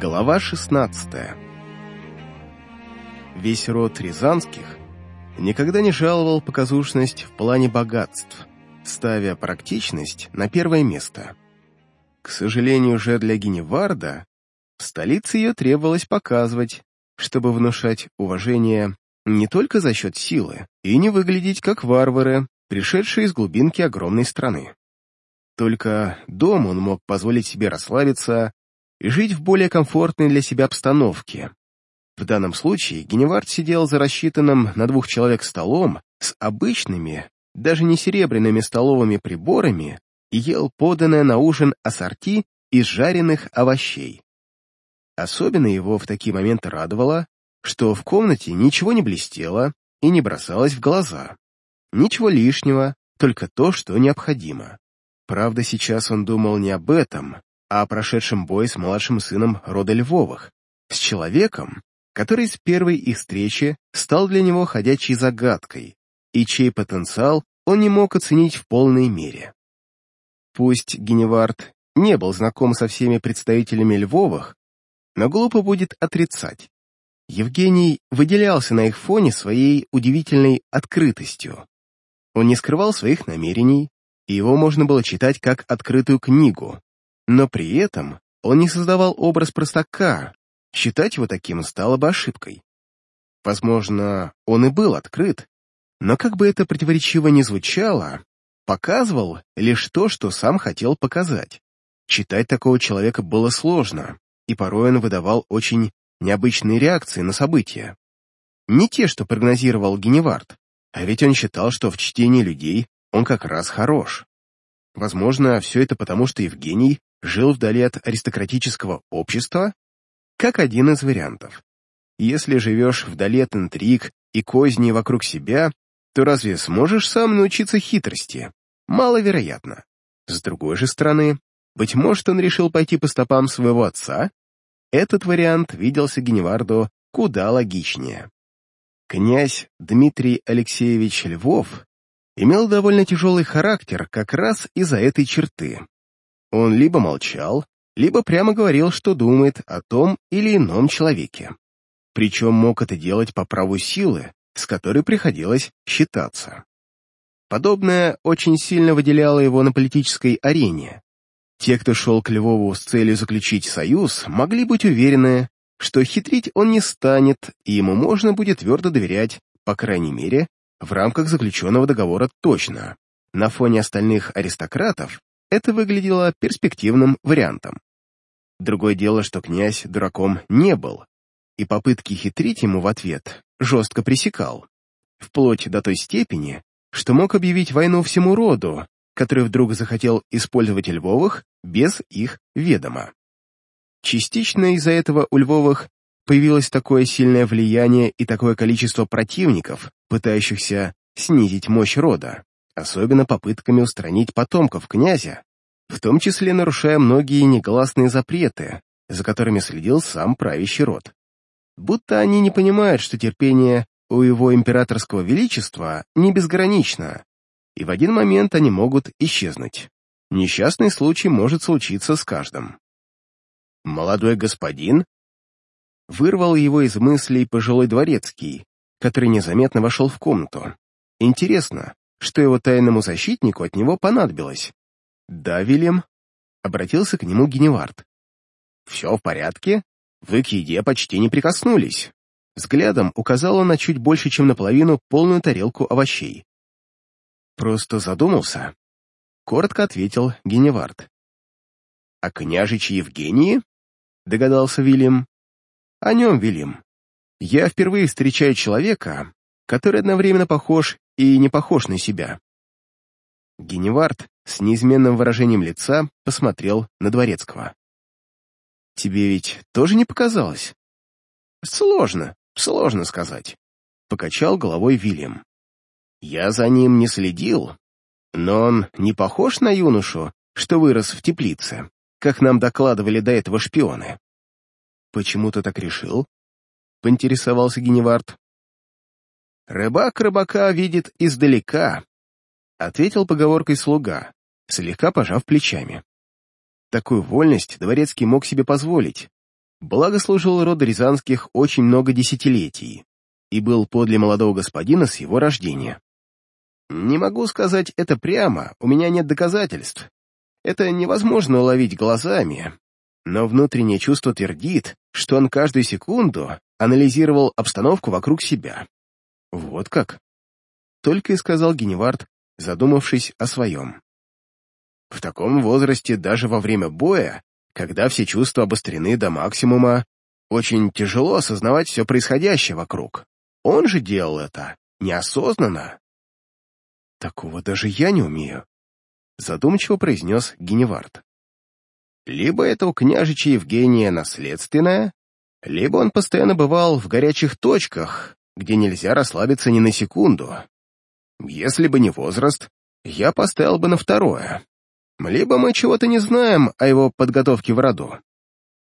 Глава 16 Весь род Рязанских никогда не жаловал показушность в плане богатств, ставя практичность на первое место. К сожалению же для Геневарда, в столице ее требовалось показывать, чтобы внушать уважение не только за счет силы и не выглядеть как варвары, пришедшие из глубинки огромной страны. Только дом он мог позволить себе расслабиться и жить в более комфортной для себя обстановке. В данном случае Геневард сидел за рассчитанным на двух человек столом с обычными, даже не серебряными столовыми приборами и ел поданное на ужин ассорти из жареных овощей. Особенно его в такие моменты радовало, что в комнате ничего не блестело и не бросалось в глаза. Ничего лишнего, только то, что необходимо. Правда, сейчас он думал не об этом, о прошедшем бой с младшим сыном рода Львовых, с человеком, который с первой их встречи стал для него ходячей загадкой, и чей потенциал он не мог оценить в полной мере. Пусть Геневард не был знаком со всеми представителями Львовых, но глупо будет отрицать. Евгений выделялся на их фоне своей удивительной открытостью. Он не скрывал своих намерений, и его можно было читать как открытую книгу, но при этом он не создавал образ простака, считать его таким стало бы ошибкой. Возможно, он и был открыт, но как бы это противоречиво ни звучало, показывал лишь то, что сам хотел показать. Читать такого человека было сложно, и порой он выдавал очень необычные реакции на события. Не те, что прогнозировал Геневард, а ведь он считал, что в чтении людей он как раз хорош. Возможно, все это потому, что Евгений жил вдали от аристократического общества, как один из вариантов. Если живешь вдали от интриг и козней вокруг себя, то разве сможешь сам научиться хитрости? Маловероятно. С другой же стороны, быть может, он решил пойти по стопам своего отца? Этот вариант виделся Геневарду куда логичнее. Князь Дмитрий Алексеевич Львов имел довольно тяжелый характер как раз из-за этой черты. Он либо молчал, либо прямо говорил, что думает о том или ином человеке. Причем мог это делать по праву силы, с которой приходилось считаться. Подобное очень сильно выделяло его на политической арене. Те, кто шел к Львову с целью заключить союз, могли быть уверены, что хитрить он не станет, и ему можно будет твердо доверять, по крайней мере, в рамках заключенного договора точно. На фоне остальных аристократов это выглядело перспективным вариантом. Другое дело, что князь дураком не был, и попытки хитрить ему в ответ жестко пресекал, вплоть до той степени, что мог объявить войну всему роду, который вдруг захотел использовать Львовых без их ведома. Частично из-за этого у Львовых появилось такое сильное влияние и такое количество противников, пытающихся снизить мощь рода особенно попытками устранить потомков князя, в том числе нарушая многие негласные запреты, за которыми следил сам правящий род. Будто они не понимают, что терпение у его императорского величества не безгранично, и в один момент они могут исчезнуть. Несчастный случай может случиться с каждым. «Молодой господин?» Вырвал его из мыслей пожилой дворецкий, который незаметно вошел в комнату. Интересно, что его тайному защитнику от него понадобилось. «Да, Вильям», — обратился к нему Геневард. «Все в порядке? Вы к еде почти не прикоснулись». Взглядом указал он на чуть больше, чем наполовину полную тарелку овощей. «Просто задумался», — коротко ответил Геневард. «О княжиче Евгении?» — догадался Вильям. «О нем, Вильям. Я впервые встречаю человека, который одновременно похож и не похож на себя. Геневард с неизменным выражением лица посмотрел на Дворецкого. «Тебе ведь тоже не показалось?» «Сложно, сложно сказать», — покачал головой Вильям. «Я за ним не следил, но он не похож на юношу, что вырос в теплице, как нам докладывали до этого шпионы». «Почему ты так решил?» — поинтересовался Геневард. «Рыбак рыбака видит издалека», — ответил поговоркой слуга, слегка пожав плечами. Такую вольность Дворецкий мог себе позволить. благо служил роду Рязанских очень много десятилетий и был подле молодого господина с его рождения. Не могу сказать это прямо, у меня нет доказательств. Это невозможно уловить глазами, но внутреннее чувство твердит, что он каждую секунду анализировал обстановку вокруг себя. Вот как? Только и сказал Геневард, задумавшись о своем. В таком возрасте даже во время боя, когда все чувства обострены до максимума, очень тяжело осознавать все происходящее вокруг. Он же делал это неосознанно. Такого даже я не умею, задумчиво произнес Геневард. Либо это у княжича Евгения наследственное, либо он постоянно бывал в горячих точках, где нельзя расслабиться ни на секунду. Если бы не возраст, я поставил бы на второе. Либо мы чего-то не знаем о его подготовке в роду.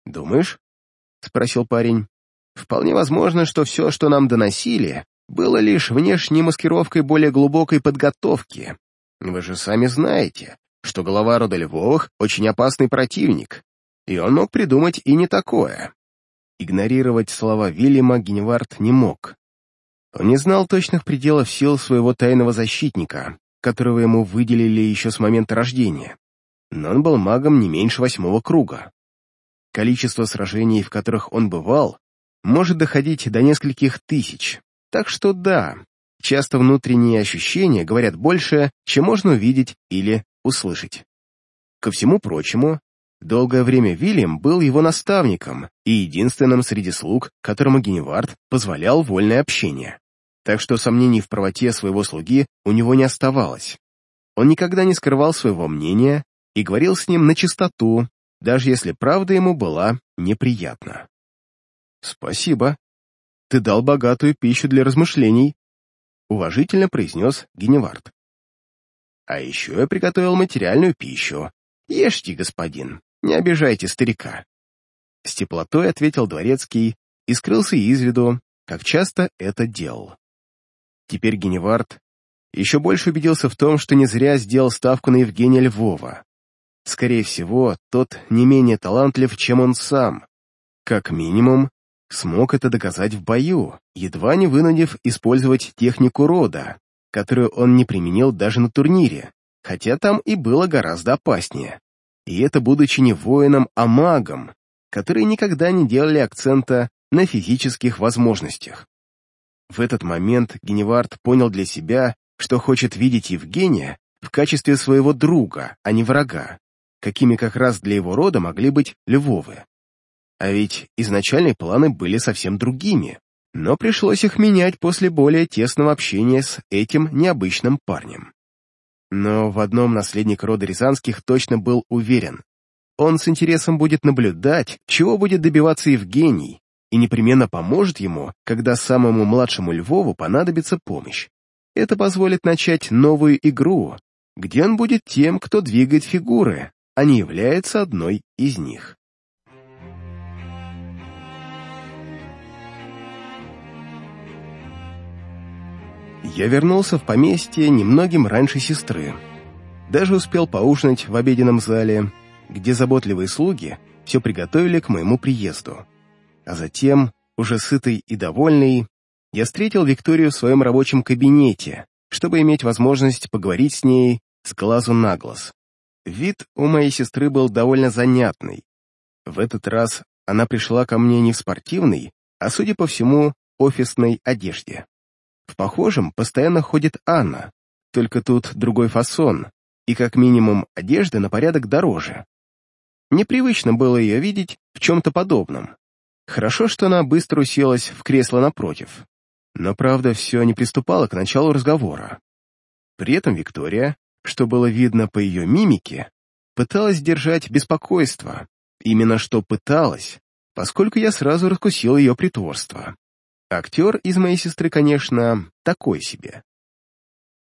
«Думаешь?» — спросил парень. «Вполне возможно, что все, что нам доносили, было лишь внешней маскировкой более глубокой подготовки. Вы же сами знаете, что голова рода Львовых — очень опасный противник, и он мог придумать и не такое». Игнорировать слова Вильяма Геневард не мог. Он не знал точных пределов сил своего тайного защитника, которого ему выделили еще с момента рождения но он был магом не меньше восьмого круга. Количество сражений, в которых он бывал, может доходить до нескольких тысяч. Так что да, часто внутренние ощущения говорят больше, чем можно увидеть или услышать. Ко всему прочему, долгое время Вильям был его наставником и единственным среди слуг, которому Геневард позволял вольное общение. Так что сомнений в правоте своего слуги у него не оставалось. Он никогда не скрывал своего мнения и говорил с ним на чистоту, даже если правда ему была неприятна. «Спасибо. Ты дал богатую пищу для размышлений», — уважительно произнес Геневард. «А еще я приготовил материальную пищу. Ешьте, господин, не обижайте старика». С теплотой ответил дворецкий и скрылся из виду, как часто это делал. Теперь Геневард еще больше убедился в том, что не зря сделал ставку на Евгения Львова. Скорее всего, тот не менее талантлив, чем он сам. Как минимум, смог это доказать в бою, едва не вынудив использовать технику рода, которую он не применил даже на турнире, хотя там и было гораздо опаснее. И это будучи не воином, а магом, которые никогда не делали акцента на физических возможностях. В этот момент Геневард понял для себя, что хочет видеть Евгения в качестве своего друга, а не врага какими как раз для его рода могли быть Львовы. А ведь изначальные планы были совсем другими, но пришлось их менять после более тесного общения с этим необычным парнем. Но в одном наследник рода Рязанских точно был уверен. Он с интересом будет наблюдать, чего будет добиваться Евгений, и непременно поможет ему, когда самому младшему Львову понадобится помощь. Это позволит начать новую игру, где он будет тем, кто двигает фигуры, а не является одной из них. Я вернулся в поместье немногим раньше сестры. Даже успел поужинать в обеденном зале, где заботливые слуги все приготовили к моему приезду. А затем, уже сытый и довольный, я встретил Викторию в своем рабочем кабинете, чтобы иметь возможность поговорить с ней с глазу на глаз. Вид у моей сестры был довольно занятный. В этот раз она пришла ко мне не в спортивной, а, судя по всему, офисной одежде. В похожем постоянно ходит Анна, только тут другой фасон, и как минимум одежда на порядок дороже. Непривычно было ее видеть в чем-то подобном. Хорошо, что она быстро уселась в кресло напротив. Но, правда, все не приступало к началу разговора. При этом Виктория что было видно по ее мимике, пыталась держать беспокойство. Именно что пыталась, поскольку я сразу раскусил ее притворство. Актер из моей сестры, конечно, такой себе.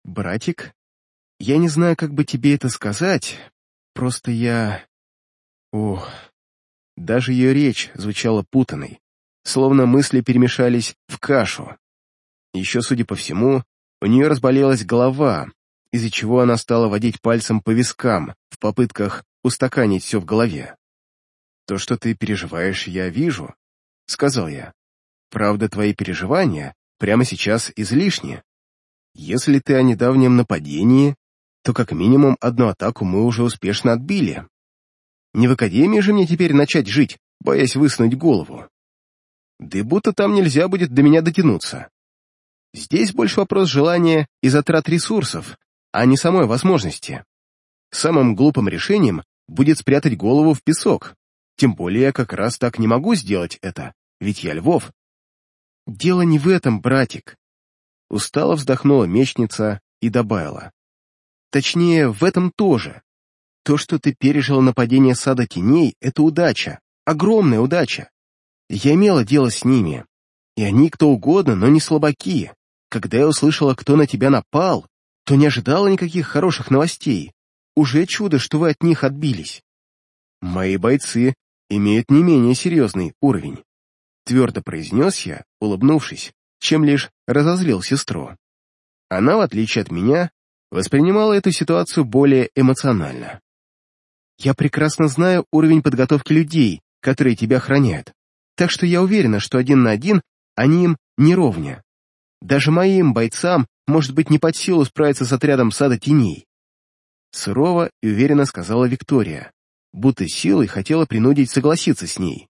«Братик, я не знаю, как бы тебе это сказать, просто я... Ох...» Даже ее речь звучала путанной, словно мысли перемешались в кашу. Еще, судя по всему, у нее разболелась голова, из-за чего она стала водить пальцем по вискам в попытках устаканить все в голове. То, что ты переживаешь, я вижу, — сказал я. Правда, твои переживания прямо сейчас излишни. Если ты о недавнем нападении, то как минимум одну атаку мы уже успешно отбили. Не в академии же мне теперь начать жить, боясь высунуть голову. Да будто там нельзя будет до меня дотянуться. Здесь больше вопрос желания и затрат ресурсов, а не самой возможности. Самым глупым решением будет спрятать голову в песок. Тем более я как раз так не могу сделать это, ведь я Львов. Дело не в этом, братик. Устало вздохнула мечница и добавила. Точнее, в этом тоже. То, что ты пережил нападение сада теней, это удача, огромная удача. Я имела дело с ними, и они кто угодно, но не слабаки. Когда я услышала, кто на тебя напал, то не ожидала никаких хороших новостей. Уже чудо, что вы от них отбились. Мои бойцы имеют не менее серьезный уровень. Твердо произнес я, улыбнувшись, чем лишь разозлил сестру. Она, в отличие от меня, воспринимала эту ситуацию более эмоционально. «Я прекрасно знаю уровень подготовки людей, которые тебя охраняют, так что я уверена, что один на один они им не ровня. Даже моим бойцам может быть не под силу справиться с отрядом сада теней. Сурово и уверенно сказала Виктория, будто силой хотела принудить согласиться с ней.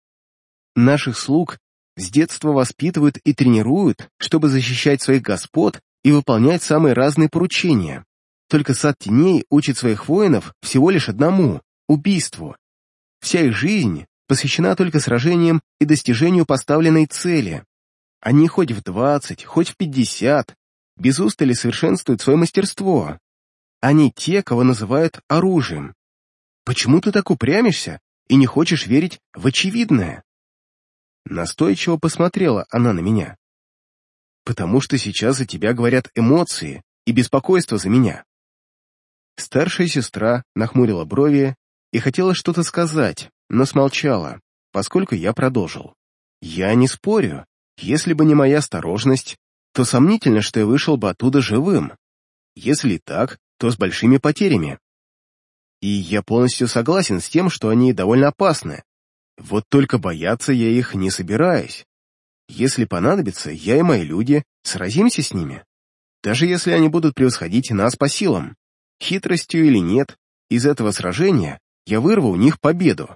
Наших слуг с детства воспитывают и тренируют, чтобы защищать своих господ и выполнять самые разные поручения. Только сад теней учит своих воинов всего лишь одному — убийству. Вся их жизнь посвящена только сражениям и достижению поставленной цели. Они хоть в двадцать, хоть в пятьдесят, без устали совершенствуют свое мастерство. Они те, кого называют оружием. Почему ты так упрямишься и не хочешь верить в очевидное? Настойчиво посмотрела она на меня. Потому что сейчас за тебя говорят эмоции и беспокойство за меня. Старшая сестра нахмурила брови и хотела что-то сказать, но смолчала, поскольку я продолжил. Я не спорю. Если бы не моя осторожность, то сомнительно, что я вышел бы оттуда живым. Если так, то с большими потерями. И я полностью согласен с тем, что они довольно опасны. Вот только бояться я их не собираюсь. Если понадобится, я и мои люди сразимся с ними. Даже если они будут превосходить нас по силам. Хитростью или нет, из этого сражения я вырву у них победу.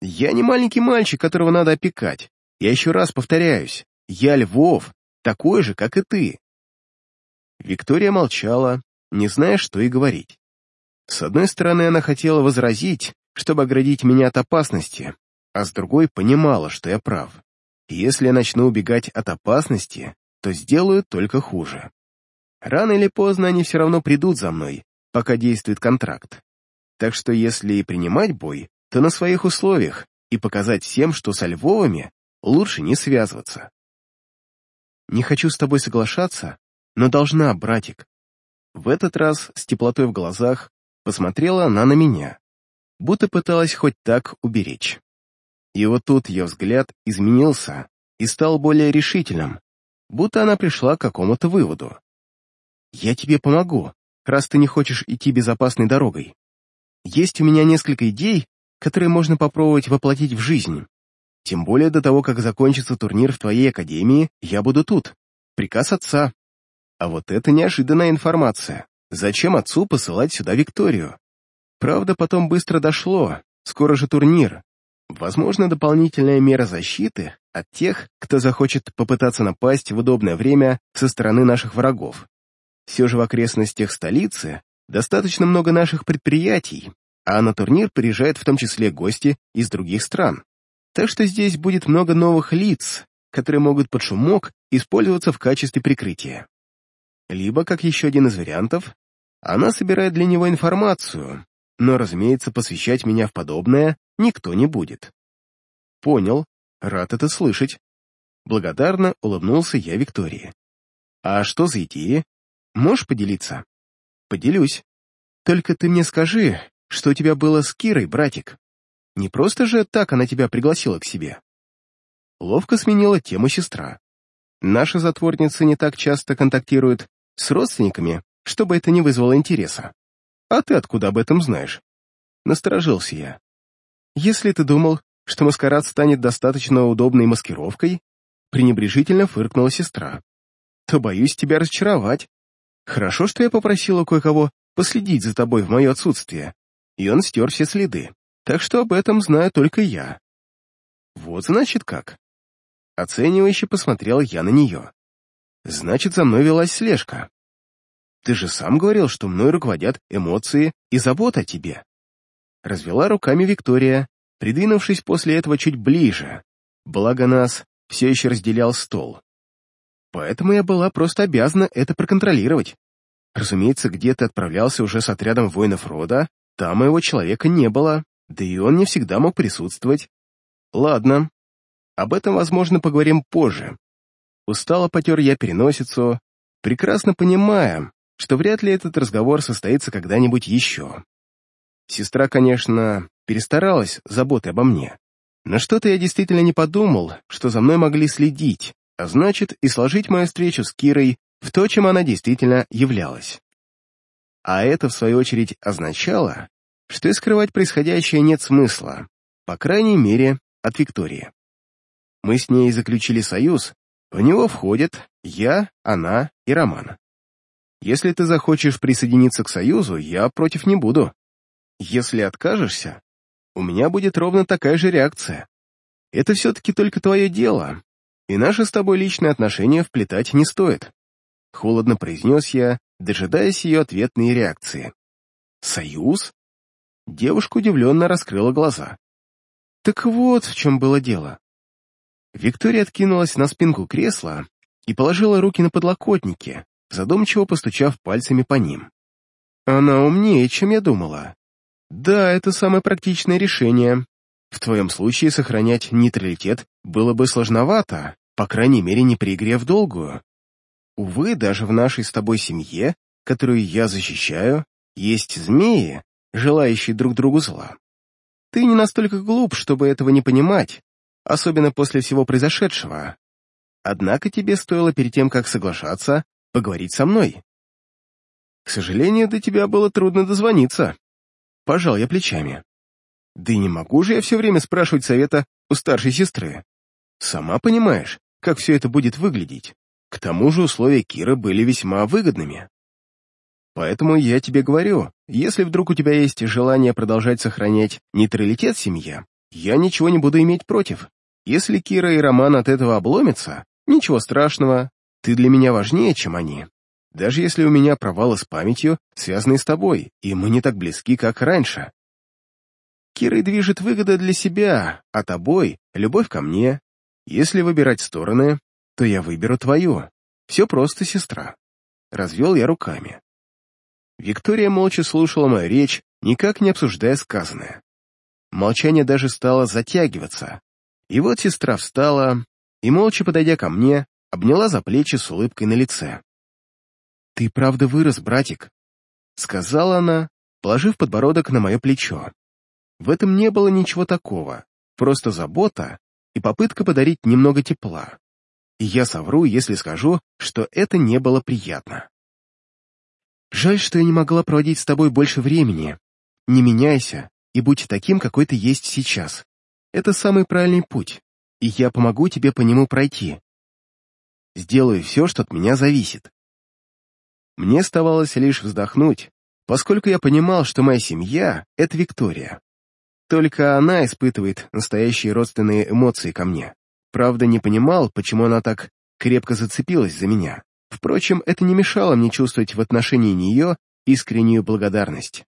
Я не маленький мальчик, которого надо опекать. Я еще раз повторяюсь, я Львов, такой же, как и ты. Виктория молчала, не зная, что и говорить. С одной стороны, она хотела возразить, чтобы оградить меня от опасности, а с другой понимала, что я прав. если я начну убегать от опасности, то сделаю только хуже. Рано или поздно они все равно придут за мной, пока действует контракт. Так что если и принимать бой, то на своих условиях и показать всем, что со Львовыми лучше не связываться. Не хочу с тобой соглашаться, но должна, братик. В этот раз с теплотой в глазах посмотрела она на меня, будто пыталась хоть так уберечь. И вот тут ее взгляд изменился и стал более решительным, будто она пришла к какому-то выводу. «Я тебе помогу, раз ты не хочешь идти безопасной дорогой. Есть у меня несколько идей, которые можно попробовать воплотить в жизнь. Тем более до того, как закончится турнир в твоей академии, я буду тут. Приказ отца. А вот это неожиданная информация. Зачем отцу посылать сюда Викторию? Правда, потом быстро дошло. Скоро же турнир. Возможно, дополнительная мера защиты от тех, кто захочет попытаться напасть в удобное время со стороны наших врагов. Все же в окрестностях столицы достаточно много наших предприятий, а на турнир приезжают в том числе гости из других стран. Так что здесь будет много новых лиц, которые могут под шумок использоваться в качестве прикрытия. Либо, как еще один из вариантов, она собирает для него информацию, но, разумеется, посвящать меня в подобное никто не будет. Понял, рад это слышать. Благодарно улыбнулся я Виктории. А что за идеи? Можешь поделиться? Поделюсь. Только ты мне скажи, что у тебя было с Кирой, братик. Не просто же так она тебя пригласила к себе. Ловко сменила тему сестра. Наши затворницы не так часто контактируют с родственниками, чтобы это не вызвало интереса. А ты откуда об этом знаешь? Насторожился я. Если ты думал, что маскарад станет достаточно удобной маскировкой, пренебрежительно фыркнула сестра, то боюсь тебя разочаровать. Хорошо, что я попросила кое-кого последить за тобой в мое отсутствие, и он стер все следы, так что об этом знаю только я. Вот значит как. Оценивающе посмотрел я на нее. Значит, за мной велась слежка. Ты же сам говорил, что мной руководят эмоции и забота о тебе. Развела руками Виктория, придвинувшись после этого чуть ближе, благо нас все еще разделял стол. Поэтому я была просто обязана это проконтролировать. Разумеется, где ты отправлялся уже с отрядом воинов рода, там моего человека не было, да и он не всегда мог присутствовать. Ладно, об этом, возможно, поговорим позже. Устало потер я переносицу, прекрасно понимая, что вряд ли этот разговор состоится когда-нибудь еще. Сестра, конечно, перестаралась заботой обо мне, но что-то я действительно не подумал, что за мной могли следить, а значит, и сложить мою встречу с Кирой в то, чем она действительно являлась. А это, в свою очередь, означало, что и скрывать происходящее нет смысла, по крайней мере, от Виктории. Мы с ней заключили союз, в него входят я, она и Роман. Если ты захочешь присоединиться к союзу, я против не буду. Если откажешься, у меня будет ровно такая же реакция. Это все-таки только твое дело, и наши с тобой личные отношения вплетать не стоит. Холодно произнес я, дожидаясь ее ответной реакции. «Союз?» Девушка удивленно раскрыла глаза. «Так вот в чем было дело». Виктория откинулась на спинку кресла и положила руки на подлокотники, задумчиво постучав пальцами по ним. «Она умнее, чем я думала. Да, это самое практичное решение. В твоем случае сохранять нейтралитет было бы сложновато, по крайней мере, не при игре в долгую. Увы, даже в нашей с тобой семье, которую я защищаю, есть змеи, желающие друг другу зла. Ты не настолько глуп, чтобы этого не понимать, особенно после всего произошедшего. Однако тебе стоило перед тем, как соглашаться, поговорить со мной. К сожалению, до тебя было трудно дозвониться. Пожал я плечами. Да и не могу же я все время спрашивать совета у старшей сестры. Сама понимаешь, как все это будет выглядеть. К тому же условия Киры были весьма выгодными. Поэтому я тебе говорю, если вдруг у тебя есть желание продолжать сохранять нейтралитет в семье, я ничего не буду иметь против. Если Кира и Роман от этого обломятся, ничего страшного, ты для меня важнее, чем они. Даже если у меня провалы с памятью, связанные с тобой, и мы не так близки, как раньше. Кирой движет выгода для себя, а тобой — любовь ко мне. Если выбирать стороны, то я выберу твою. Все просто, сестра. Развел я руками. Виктория молча слушала мою речь, никак не обсуждая сказанное. Молчание даже стало затягиваться. И вот сестра встала и, молча подойдя ко мне, обняла за плечи с улыбкой на лице. «Ты правда вырос, братик», — сказала она, положив подбородок на мое плечо. В этом не было ничего такого, просто забота и попытка подарить немного тепла. И я совру, если скажу, что это не было приятно. Жаль, что я не могла проводить с тобой больше времени. Не меняйся и будь таким, какой ты есть сейчас. Это самый правильный путь, и я помогу тебе по нему пройти. Сделаю все, что от меня зависит. Мне оставалось лишь вздохнуть, поскольку я понимал, что моя семья — это Виктория. Только она испытывает настоящие родственные эмоции ко мне. Правда, не понимал, почему она так крепко зацепилась за меня. Впрочем, это не мешало мне чувствовать в отношении нее искреннюю благодарность.